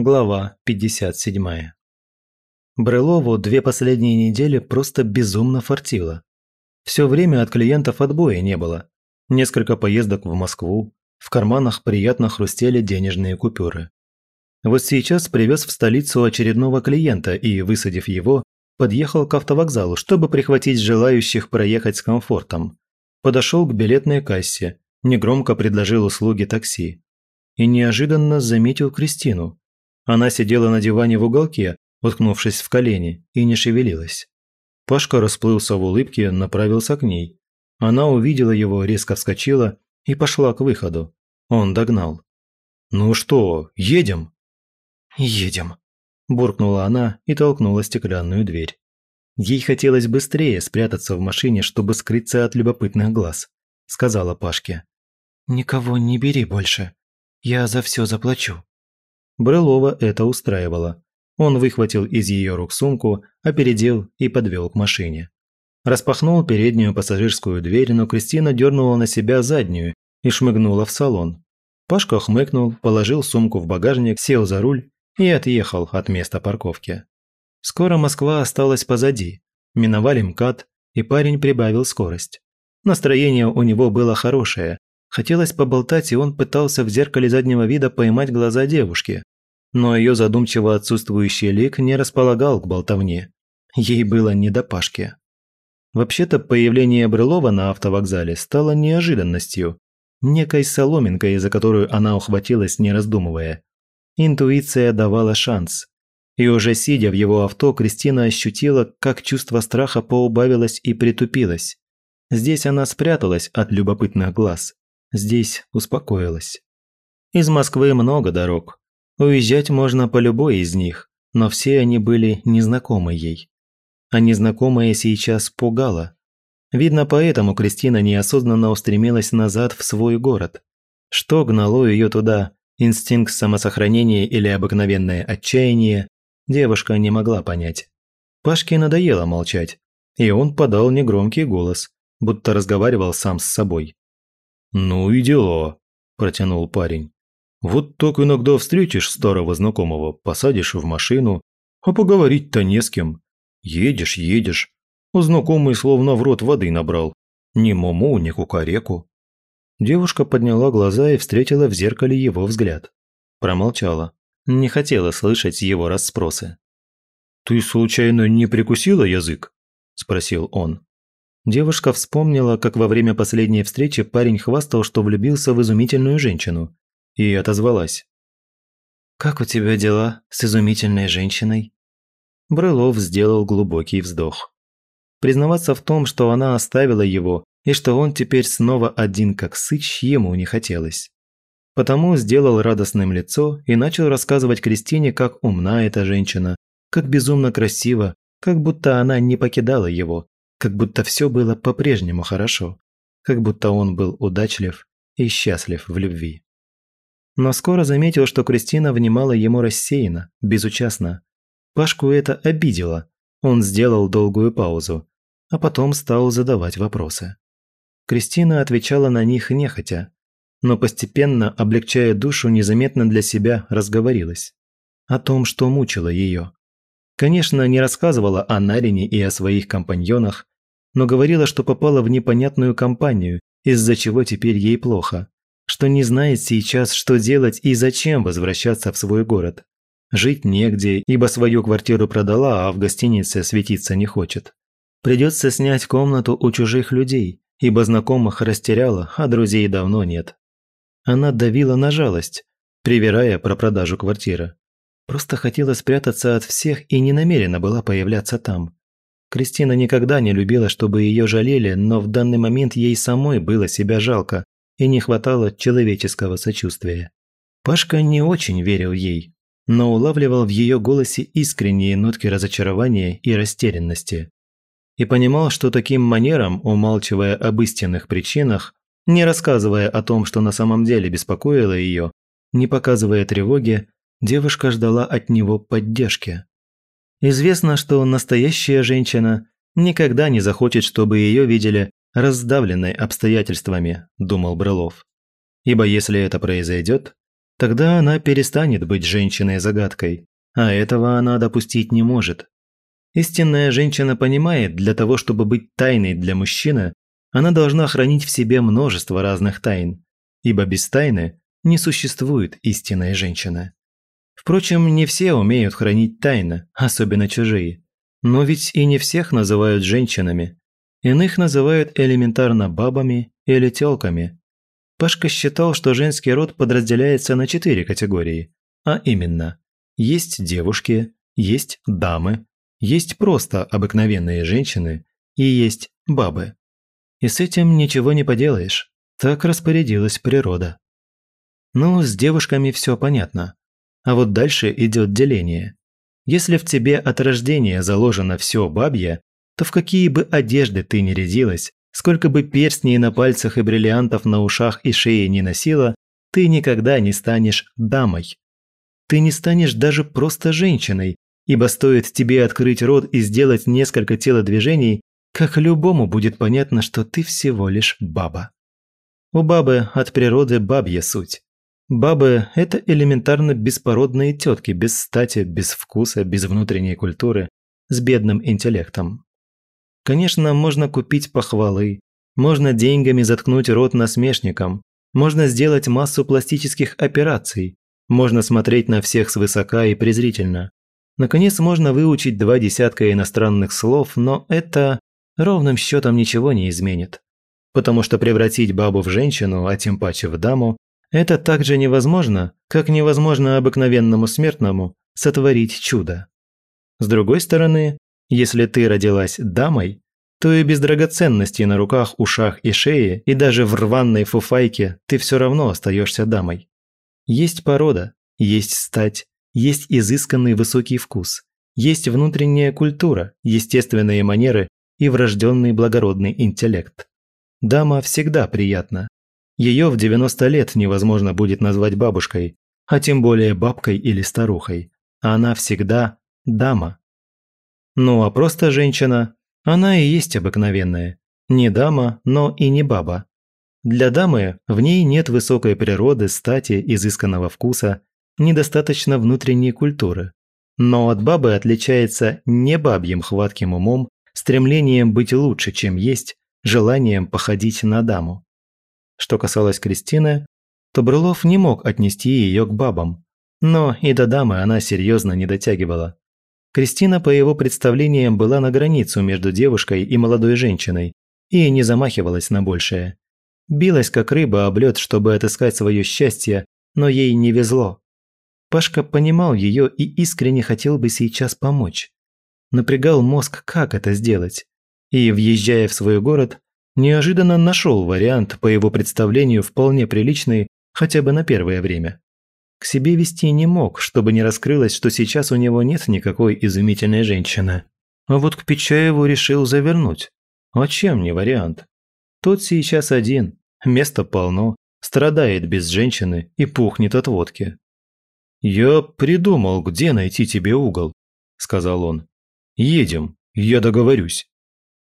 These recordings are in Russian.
Глава 57. Брылову две последние недели просто безумно фартило. Все время от клиентов отбоя не было. Несколько поездок в Москву, в карманах приятно хрустели денежные купюры. Вот сейчас привез в столицу очередного клиента и, высадив его, подъехал к автовокзалу, чтобы прихватить желающих проехать с комфортом. Подошел к билетной кассе, негромко предложил услуги такси. И неожиданно заметил Кристину, она сидела на диване в уголке, уткнувшись в колени, и не шевелилась. Пашка расплылся в улыбке, направился к ней. Она увидела его, резко вскочила и пошла к выходу. Он догнал. «Ну что, едем?» «Едем», – буркнула она и толкнула стеклянную дверь. Ей хотелось быстрее спрятаться в машине, чтобы скрыться от любопытных глаз, сказала Пашке. «Никого не бери больше. Я за все заплачу». Брылова это устраивало. Он выхватил из ее рук сумку, опередил и подвел к машине. Распахнул переднюю пассажирскую дверь, но Кристина дернула на себя заднюю и шмыгнула в салон. Пашка хмыкнул, положил сумку в багажник, сел за руль и отъехал от места парковки. Скоро Москва осталась позади. Миновали МКАД, и парень прибавил скорость. Настроение у него было хорошее. Хотелось поболтать, и он пытался в зеркале заднего вида поймать глаза девушки но ее задумчиво отсутствующий лик не располагал к болтовне. Ей было не до Пашки. Вообще-то появление Брылова на автовокзале стало неожиданностью, некой соломинкой, за которую она ухватилась, не раздумывая. Интуиция давала шанс. И уже сидя в его авто, Кристина ощутила, как чувство страха поубавилось и притупилось. Здесь она спряталась от любопытных глаз. Здесь успокоилась. Из Москвы много дорог, Уезжать можно по любой из них, но все они были незнакомы ей. А незнакомое сейчас пугало. Видно, поэтому Кристина неосознанно устремилась назад в свой город. Что гнало ее туда, инстинкт самосохранения или обыкновенное отчаяние, девушка не могла понять. Пашке надоело молчать, и он подал негромкий голос, будто разговаривал сам с собой. «Ну и дела», – протянул парень. Вот так иногда встретишь старого знакомого, посадишь в машину, а поговорить-то не с кем. Едешь, едешь, а знакомый словно в рот воды набрал. Ни муму, ни кукареку. Девушка подняла глаза и встретила в зеркале его взгляд. Промолчала. Не хотела слышать его расспросы. «Ты случайно не прикусила язык?» – спросил он. Девушка вспомнила, как во время последней встречи парень хвастал, что влюбился в изумительную женщину, и отозвалась. «Как у тебя дела с изумительной женщиной?» Брылов сделал глубокий вздох. Признаваться в том, что она оставила его, и что он теперь снова один как сыч, ему не хотелось. Потому сделал радостным лицо и начал рассказывать Кристине, как умна эта женщина, как безумно красиво, как будто она не покидала его, как будто все было по-прежнему хорошо, как будто он был удачлив и счастлив в любви но скоро заметил, что Кристина внимала ему рассеянно, безучастно. Пашку это обидело. Он сделал долгую паузу, а потом стал задавать вопросы. Кристина отвечала на них нехотя, но постепенно, облегчая душу, незаметно для себя разговорилась. О том, что мучило ее. Конечно, не рассказывала о Нарине и о своих компаньонах, но говорила, что попала в непонятную компанию, из-за чего теперь ей плохо что не знает сейчас, что делать и зачем возвращаться в свой город. Жить негде, ибо свою квартиру продала, а в гостинице светиться не хочет. Придется снять комнату у чужих людей, ибо знакомых растеряла, а друзей давно нет. Она давила на жалость, привирая про продажу квартиры. Просто хотела спрятаться от всех и не намерена была появляться там. Кристина никогда не любила, чтобы ее жалели, но в данный момент ей самой было себя жалко, и не хватало человеческого сочувствия. Пашка не очень верил ей, но улавливал в ее голосе искренние нотки разочарования и растерянности. И понимал, что таким манером, умалчивая об истинных причинах, не рассказывая о том, что на самом деле беспокоило ее, не показывая тревоги, девушка ждала от него поддержки. Известно, что настоящая женщина никогда не захочет, чтобы ее видели раздавленной обстоятельствами, думал Брылов. Ибо если это произойдет, Тогда она перестанет быть женщиной-загадкой, а этого она допустить не может. Истинная женщина понимает, для того, чтобы быть тайной для мужчины, она должна хранить в себе множество разных тайн, ибо без тайны не существует истинной женщины. Впрочем, не все умеют хранить тайны, особенно чужие. Но ведь и не всех называют женщинами. Иных называют элементарно бабами или тёлками. Пашка считал, что женский род подразделяется на четыре категории. А именно, есть девушки, есть дамы, есть просто обыкновенные женщины и есть бабы. И с этим ничего не поделаешь. Так распорядилась природа. Ну, с девушками все понятно. А вот дальше идет деление. Если в тебе от рождения заложено все бабье, то в какие бы одежды ты ни рядилась, сколько бы перстней на пальцах и бриллиантов на ушах и шее не носила, ты никогда не станешь дамой. Ты не станешь даже просто женщиной, ибо стоит тебе открыть рот и сделать несколько телодвижений, как любому будет понятно, что ты всего лишь баба. У бабы от природы бабья суть. Бабы – это элементарно беспородные тетки, без стати, без вкуса, без внутренней культуры, с бедным интеллектом. Конечно, можно купить похвалы, можно деньгами заткнуть рот насмешникам, можно сделать массу пластических операций, можно смотреть на всех свысока и презрительно. Наконец, можно выучить два десятка иностранных слов, но это ровным счетом ничего не изменит. Потому что превратить бабу в женщину, а тем паче в даму, это так же невозможно, как невозможно обыкновенному смертному сотворить чудо. С другой стороны, если ты родилась дамой, то и без драгоценностей на руках, ушах и шее, и даже в рваной фуфайке ты все равно остаешься дамой. Есть порода, есть стать, есть изысканный высокий вкус, есть внутренняя культура, естественные манеры и врожденный благородный интеллект. Дама всегда приятна. Ее в 90 лет невозможно будет назвать бабушкой, а тем более бабкой или старухой. Она всегда дама. Ну а просто женщина, она и есть обыкновенная. Не дама, но и не баба. Для дамы в ней нет высокой природы, стати, изысканного вкуса, недостаточно внутренней культуры. Но от бабы отличается не бабьим хватким умом, стремлением быть лучше, чем есть, желанием походить на даму. Что касалось Кристины, то Брылов не мог отнести ее к бабам. Но и до дамы она серьезно не дотягивала. Кристина, по его представлениям, была на границу между девушкой и молодой женщиной и не замахивалась на большее. Билась как рыба об лед, чтобы отыскать свое счастье, но ей не везло. Пашка понимал ее и искренне хотел бы сейчас помочь. Напрягал мозг, как это сделать. И, въезжая в свой город, неожиданно нашел вариант, по его представлению, вполне приличный, хотя бы на первое время. К себе вести не мог, чтобы не раскрылось, что сейчас у него нет никакой изумительной женщины. А вот к Печаеву решил завернуть. А чем не вариант? Тот сейчас один, места полно, страдает без женщины и пухнет от водки. «Я придумал, где найти тебе угол», – сказал он. «Едем, я договорюсь».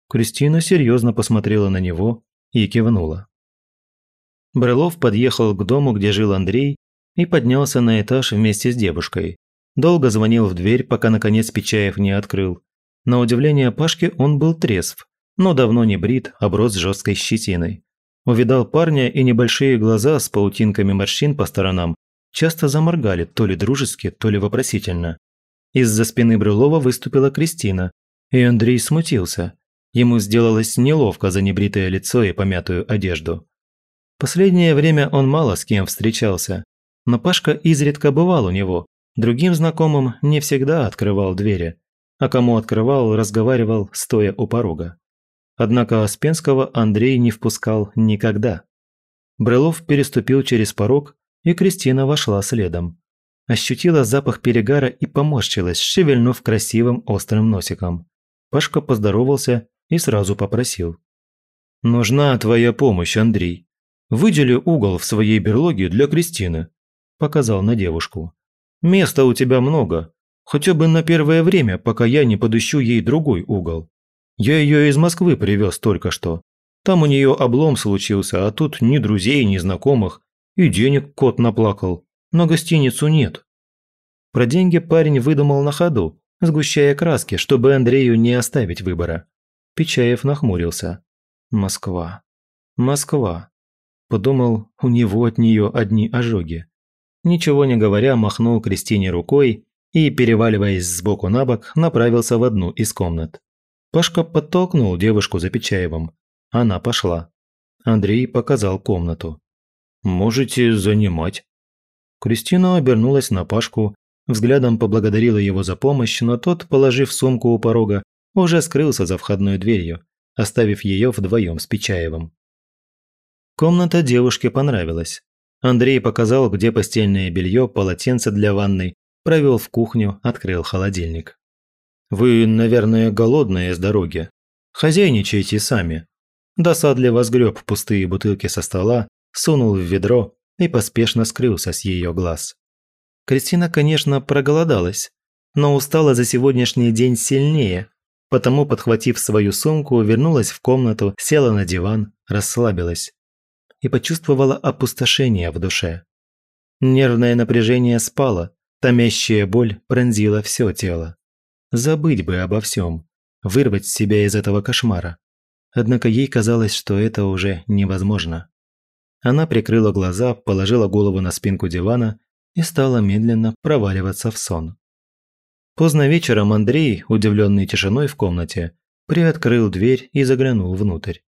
Кристина серьезно посмотрела на него и кивнула. Брылов подъехал к дому, где жил Андрей, и поднялся на этаж вместе с девушкой. Долго звонил в дверь, пока наконец Печаев не открыл. На удивление Пашки он был трезв, но давно не брит, оброс жесткой щетиной. Увидал парня, и небольшие глаза с паутинками морщин по сторонам часто заморгали то ли дружески, то ли вопросительно. Из-за спины Брюлова выступила Кристина, и Андрей смутился. Ему сделалось неловко за небритое лицо и помятую одежду. Последнее время он мало с кем встречался, но Пашка изредка бывал у него, другим знакомым не всегда открывал двери, а кому открывал, разговаривал, стоя у порога. Однако Аспенского Андрей не впускал никогда. Брылов переступил через порог, и Кристина вошла следом. Ощутила запах перегара и поморщилась, шевельнув красивым острым носиком. Пашка поздоровался и сразу попросил. «Нужна твоя помощь, Андрей. Выдели угол в своей берлоге для Кристины», – показал на девушку. «Места у тебя много, хотя бы на первое время, пока я не подыщу ей другой угол. Я ее из Москвы привез только что. Там у нее облом случился, а тут ни друзей, ни знакомых. И денег кот наплакал. На гостиницу нет». Про деньги парень выдумал на ходу, сгущая краски, чтобы Андрею не оставить выбора. Печаев нахмурился. «Москва. Москва». Подумал, у него от нее одни ожоги. Ничего не говоря, махнул Кристине рукой и, переваливаясь сбоку на бок, направился в одну из комнат. Пашка подтолкнул девушку за Печаевым. Она пошла. Андрей показал комнату. «Можете занимать». Кристина обернулась на Пашку, взглядом поблагодарила его за помощь, но тот, положив сумку у порога, уже скрылся за входной дверью, оставив ее вдвоем с Печаевым. Комната девушке понравилась. Андрей показал, где постельное белье, полотенце для ванной, провел в кухню, открыл холодильник. «Вы, наверное, голодные с дороги. Хозяйничайте сами». Досадливо сгреб пустые бутылки со стола, сунул в ведро и поспешно скрылся с ее глаз. Кристина, конечно, проголодалась, но устала за сегодняшний день сильнее, потому, подхватив свою сумку, вернулась в комнату, села на диван, расслабилась и почувствовала опустошение в душе. Нервное напряжение спало, томящая боль пронзила все тело. Забыть бы обо всем, вырвать себя из этого кошмара. Однако ей казалось, что это уже невозможно. Она прикрыла глаза, положила голову на спинку дивана и стала медленно проваливаться в сон. Поздно вечером Андрей, удивленный тишиной в комнате, приоткрыл дверь и заглянул внутрь.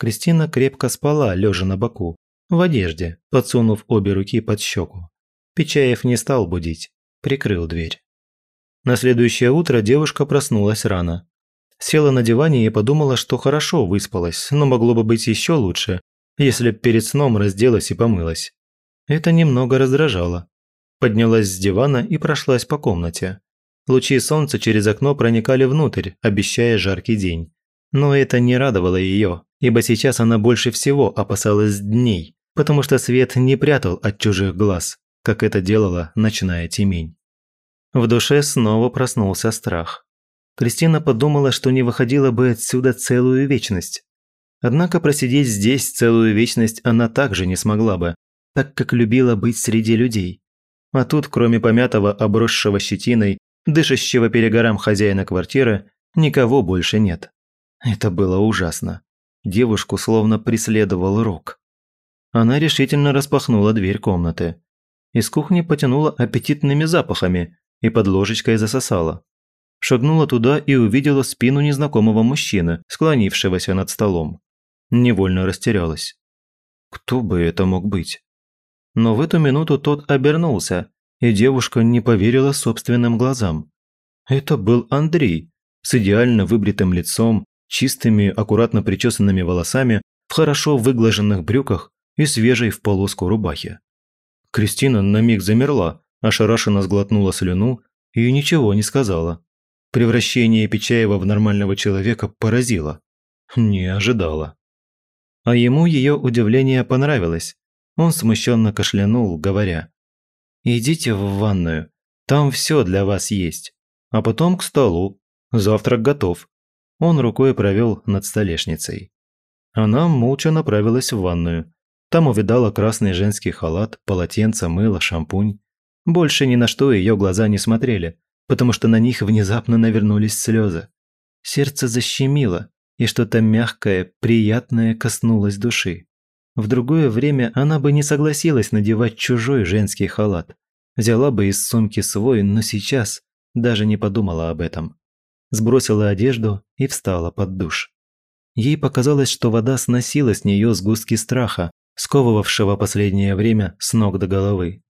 Кристина крепко спала, лежа на боку, в одежде, подсунув обе руки под щеку. Печаев не стал будить, прикрыл дверь. На следующее утро девушка проснулась рано. Села на диване и подумала, что хорошо выспалась, но могло бы быть еще лучше, если б перед сном разделась и помылась. Это немного раздражало. Поднялась с дивана и прошлась по комнате. Лучи солнца через окно проникали внутрь, обещая жаркий день. Но это не радовало ее, ибо сейчас она больше всего опасалась дней, потому что свет не прятал от чужих глаз, как это делала ночная темень. В душе снова проснулся страх. Кристина подумала, что не выходила бы отсюда целую вечность. Однако просидеть здесь целую вечность она также не смогла бы, так как любила быть среди людей. А тут, кроме помятого, обросшего щетиной, дышащего перегорам хозяина квартиры, никого больше нет. Это было ужасно. Девушку словно преследовал рок. Она решительно распахнула дверь комнаты. Из кухни потянула аппетитными запахами и под ложечкой засосала. Шагнула туда и увидела спину незнакомого мужчины, склонившегося над столом. Невольно растерялась. Кто бы это мог быть? Но в эту минуту тот обернулся, и девушка не поверила собственным глазам. Это был Андрей, с идеально выбритым лицом, чистыми, аккуратно причесанными волосами, в хорошо выглаженных брюках и свежей в полоску рубахе. Кристина на миг замерла, ошарашенно сглотнула слюну и ничего не сказала. Превращение Печаева в нормального человека поразило. Не ожидала. А ему ее удивление понравилось. Он смущенно кашлянул, говоря. «Идите в ванную, там все для вас есть. А потом к столу. Завтрак готов. Он рукой провел над столешницей. Она молча направилась в ванную. Там увидала красный женский халат, полотенце, мыло, шампунь. Больше ни на что ее глаза не смотрели, потому что на них внезапно навернулись слезы. Сердце защемило, и что-то мягкое, приятное коснулось души. В другое время она бы не согласилась надевать чужой женский халат. Взяла бы из сумки свой, но сейчас даже не подумала об этом сбросила одежду и встала под душ. Ей показалось, что вода сносила с нее сгустки страха, сковывавшего последнее время с ног до головы.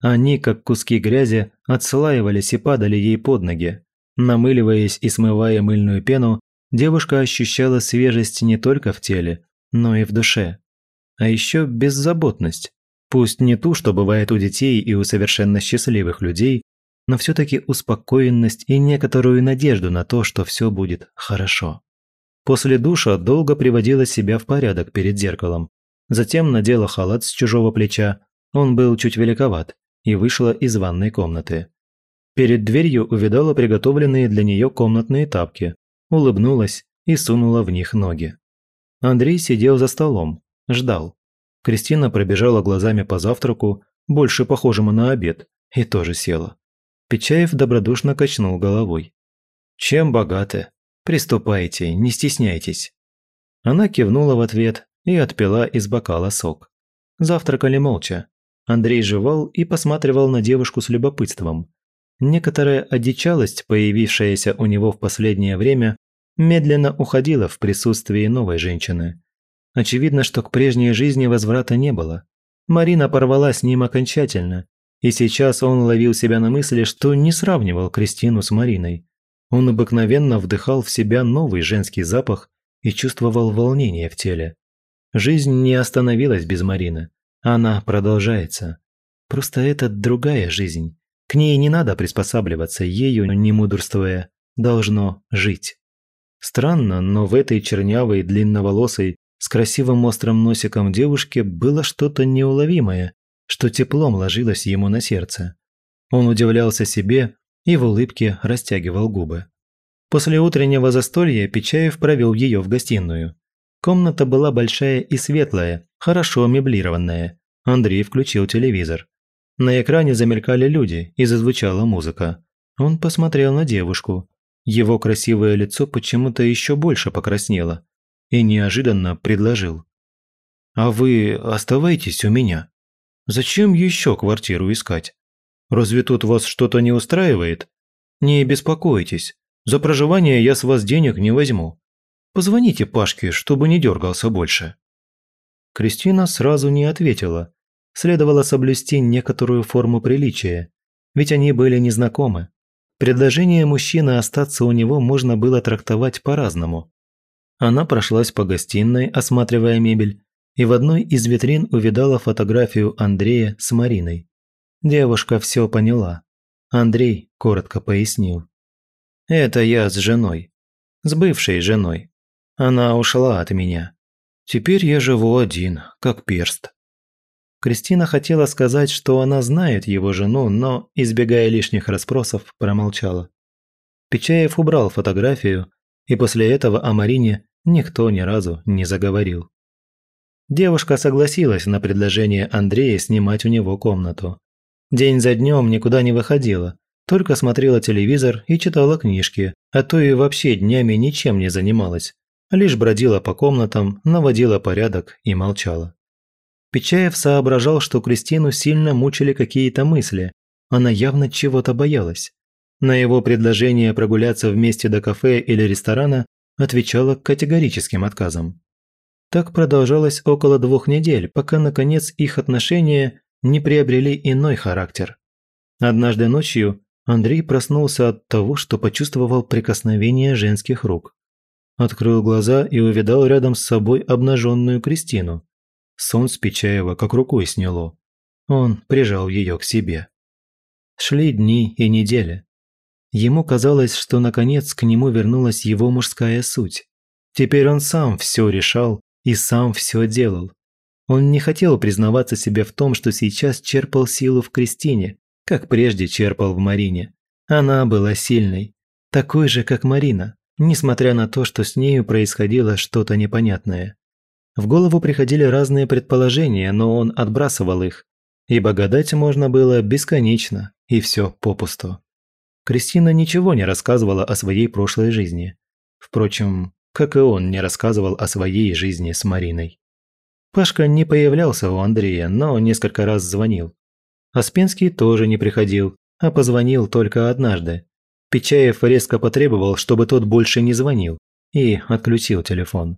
Они, как куски грязи, отслаивались и падали ей под ноги. Намыливаясь и смывая мыльную пену, девушка ощущала свежесть не только в теле, но и в душе. А еще беззаботность. Пусть не ту, что бывает у детей и у совершенно счастливых людей, но все-таки успокоенность и некоторую надежду на то, что все будет хорошо. После душа долго приводила себя в порядок перед зеркалом. Затем надела халат с чужого плеча, он был чуть великоват, и вышла из ванной комнаты. Перед дверью увидала приготовленные для нее комнатные тапки, улыбнулась и сунула в них ноги. Андрей сидел за столом, ждал. Кристина пробежала глазами по завтраку, больше похожему на обед, и тоже села. Печаев добродушно качнул головой. «Чем богаты? Приступайте, не стесняйтесь». Она кивнула в ответ и отпила из бокала сок. Завтракали молча. Андрей жевал и посматривал на девушку с любопытством. Некоторая одичалость, появившаяся у него в последнее время, медленно уходила в присутствии новой женщины. Очевидно, что к прежней жизни возврата не было. Марина порвала с ним окончательно, и сейчас он ловил себя на мысли, что не сравнивал Кристину с Мариной. Он обыкновенно вдыхал в себя новый женский запах и чувствовал волнение в теле. Жизнь не остановилась без Марины. Она продолжается. Просто это другая жизнь. К ней не надо приспосабливаться, ею, не мудрствуя, должно жить. Странно, но в этой чернявой, длинноволосой, с красивым острым носиком девушке было что-то неуловимое, что теплом ложилось ему на сердце. Он удивлялся себе и в улыбке растягивал губы. После утреннего застолья Печаев провел ее в гостиную. Комната была большая и светлая, хорошо меблированная. Андрей включил телевизор. На экране замелькали люди и зазвучала музыка. Он посмотрел на девушку. Его красивое лицо почему-то еще больше покраснело и неожиданно предложил. «А вы оставайтесь у меня. Зачем еще квартиру искать? Разве тут вас что-то не устраивает? Не беспокойтесь, за проживание я с вас денег не возьму. Позвоните Пашке, чтобы не дергался больше». Кристина сразу не ответила. Следовало соблюсти некоторую форму приличия, ведь они были незнакомы. Предложение мужчины остаться у него можно было трактовать по-разному. Она прошлась по гостиной, осматривая мебель, и в одной из витрин увидала фотографию Андрея с Мариной. Девушка все поняла. Андрей коротко пояснил. «Это я с женой. С бывшей женой. Она ушла от меня. Теперь я живу один, как перст». Кристина хотела сказать, что она знает его жену, но, избегая лишних расспросов, промолчала. Печаев убрал фотографию, и после этого о Марине никто ни разу не заговорил. Девушка согласилась на предложение Андрея снимать у него комнату. День за днем никуда не выходила, только смотрела телевизор и читала книжки, а то и вообще днями ничем не занималась, лишь бродила по комнатам, наводила порядок и молчала. Печаев соображал, что Кристину сильно мучили какие-то мысли, она явно чего-то боялась. На его предложение прогуляться вместе до кафе или ресторана отвечала категорическим отказом. Так продолжалось около двух недель, пока, наконец, их отношения не приобрели иной характер. Однажды ночью Андрей проснулся от того, что почувствовал прикосновение женских рук. Открыл глаза и увидал рядом с собой обнаженную Кристину. Сон с Печаева как рукой сняло. Он прижал ее к себе. Шли дни и недели. Ему казалось, что наконец к нему вернулась его мужская суть. Теперь он сам все решал и сам все делал. Он не хотел признаваться себе в том, что сейчас черпал силу в Кристине, как прежде черпал в Марине. Она была сильной, такой же, как Марина, несмотря на то, что с нею происходило что-то непонятное. В голову приходили разные предположения, но он отбрасывал их, ибо гадать можно было бесконечно, и все попусту. Кристина ничего не рассказывала о своей прошлой жизни. Впрочем, как и он не рассказывал о своей жизни с Мариной. Пашка не появлялся у Андрея, но несколько раз звонил. Аспенский тоже не приходил, а позвонил только однажды. Печаев резко потребовал, чтобы тот больше не звонил, и отключил телефон.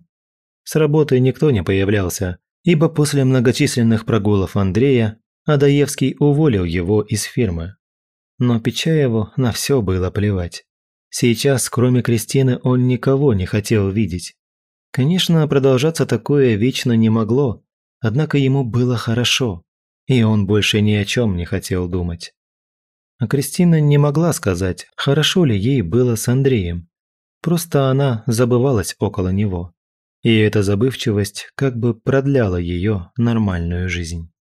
С работы никто не появлялся, ибо после многочисленных прогулов Андрея Адаевский уволил его из фирмы. Но Печаеву на все было плевать. Сейчас, кроме Кристины, он никого не хотел видеть. Конечно, продолжаться такое вечно не могло, однако ему было хорошо, и он больше ни о чем не хотел думать. А Кристина не могла сказать, хорошо ли ей было с Андреем. Просто она забывалась около него. И эта забывчивость как бы продляла ее нормальную жизнь.